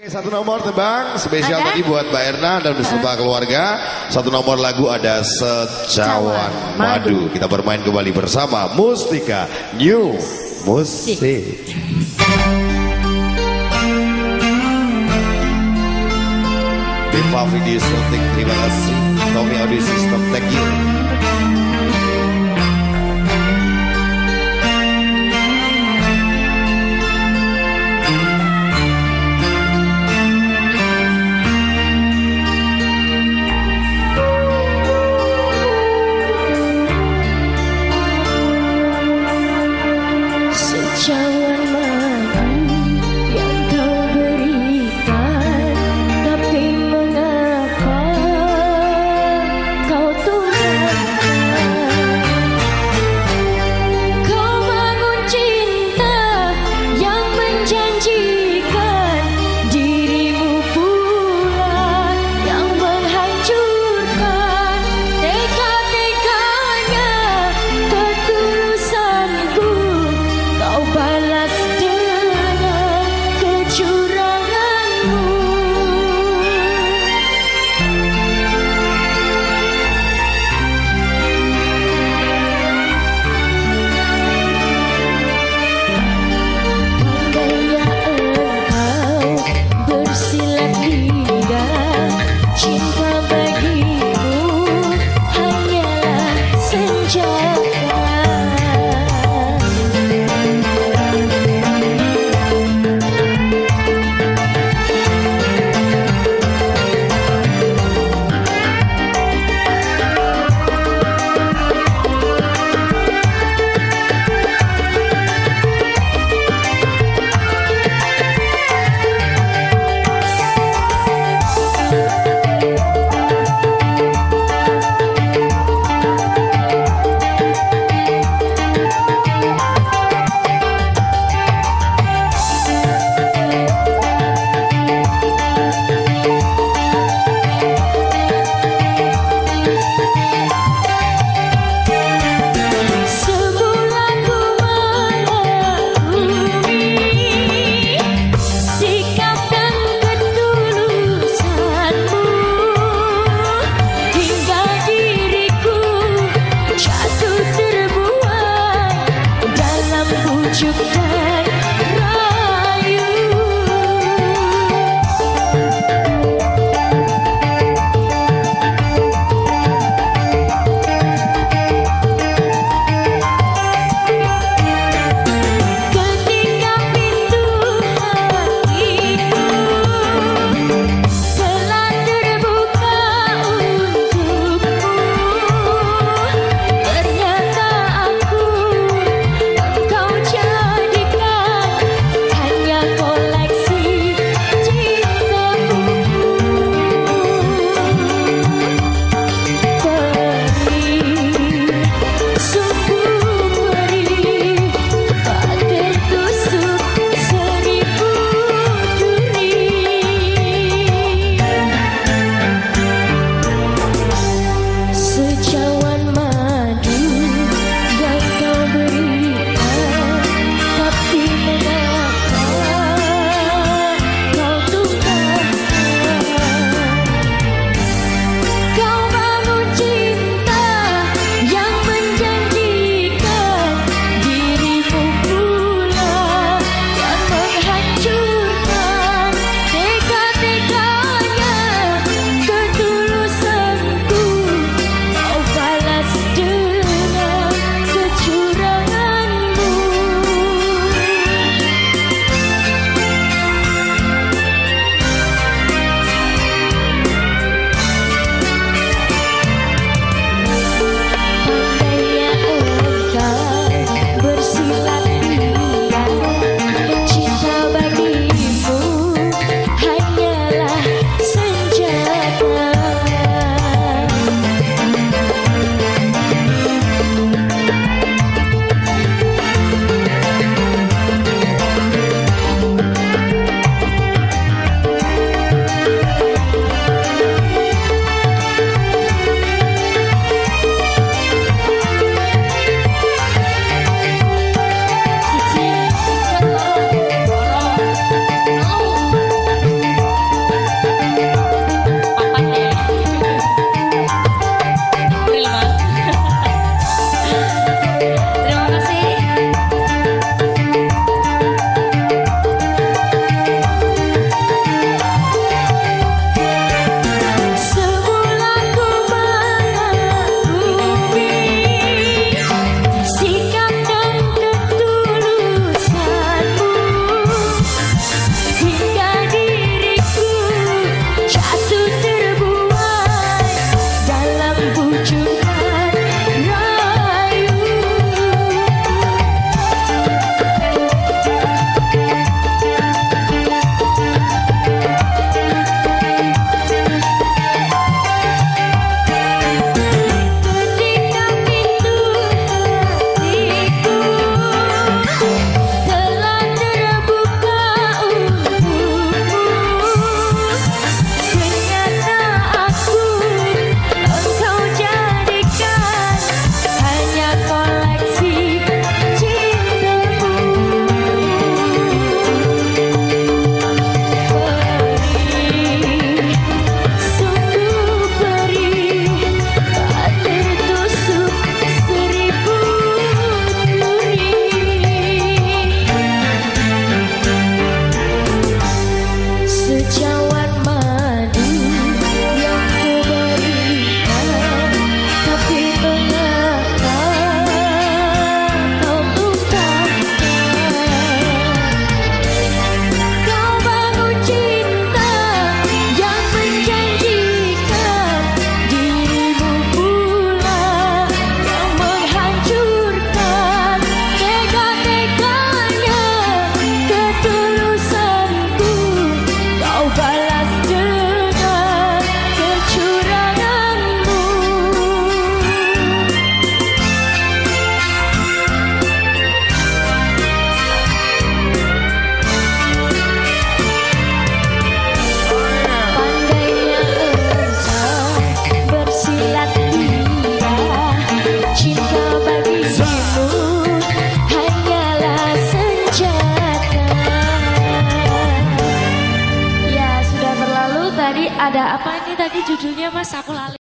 Oke, satu nomor tebang spesial Ada? tadi buat Mbak Erna dan beserta keluarga. Satu nomor lagu ada Secawan Cawan Madu. Madu. Kita bermain kembali bersama Mustika New Musik. Viva Video Shooting, terima kasih. Tommy Audio System, thank you. Tadi judulnya Mas? Aku lali.